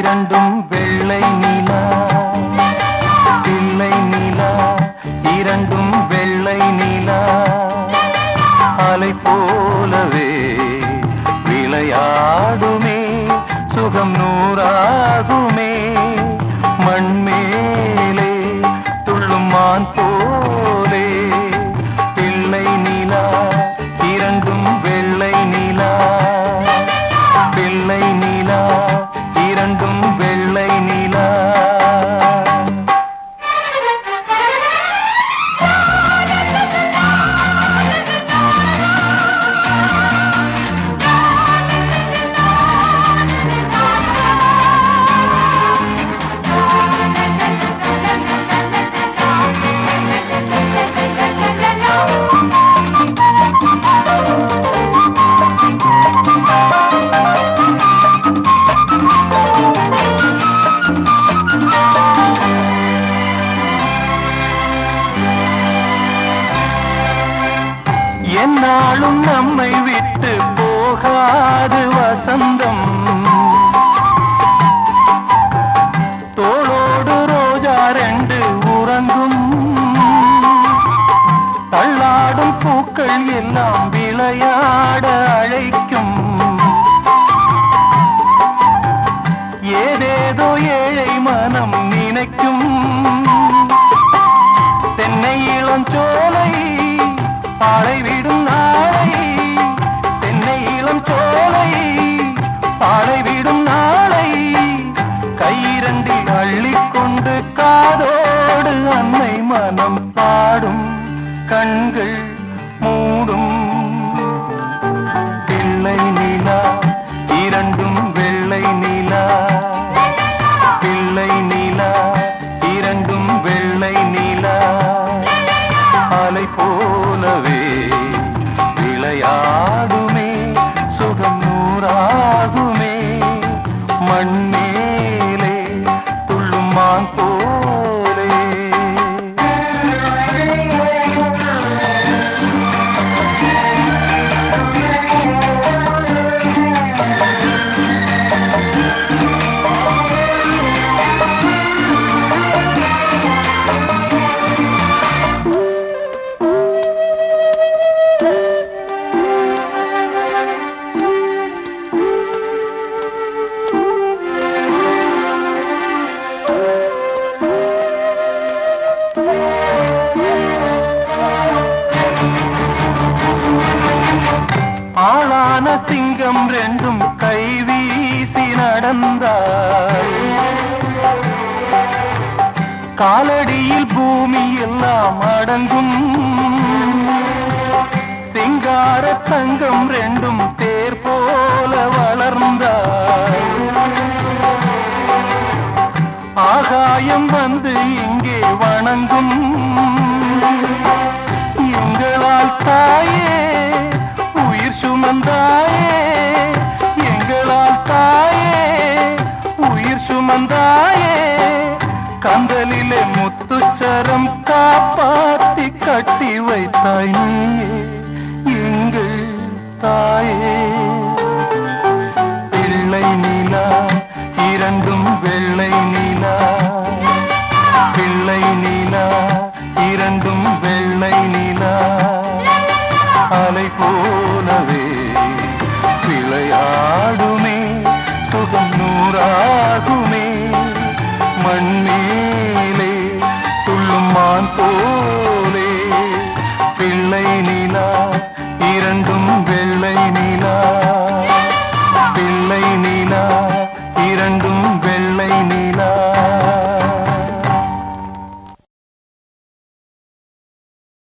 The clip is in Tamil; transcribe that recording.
இரண்டும் வெள்ளை நிலா. பிள்ளை நிலா இரண்டும் வெள்ளை நிலா. அலை போலவே விளையாடுமே சுகம் நூறா. நாளும் நம்மை விட்டு போகாது வசந்தம். தோளோடு ரோஜா ரெண்டு உறங்கும். தள்ளாடும் பூக்கள் எல்லாம் விளையாட பாலை விடும் நாளை தென்னை இளம் சோலை. பாலை விடும் நாளை கையிரண்டில் அள்ளிக்கொண்டு காதோடு அன்னை மனம் பாடும் கண்கள். மண்ணேலே ஆளான ரெண்டும் கை வீசி நடந்தாள் காலடியில் பூமி எல்லாம் அடங்கும். சிங்கார தங்கம் ரெண்டும் தேர் போல வளர்ந்தாள் ஆகாயம் வந்து இங்கே வணங்கும். எங்களால் தாயே கந்தலிலே முத்துச்சரம் காப்பாத்தி கட்டி வைத்தாய் நீயே எங்கள் தாயே. பிள்ளை நிலா இரண்டும் வெள்ளை நிலா. பிள்ளை நிலா இரண்டும் வெள்ளை நிலா. அலை போலவே விளையாடுமே சுகம் நூறாகும். போலே. பிள்ளை நிலா இரண்டும் வெள்ள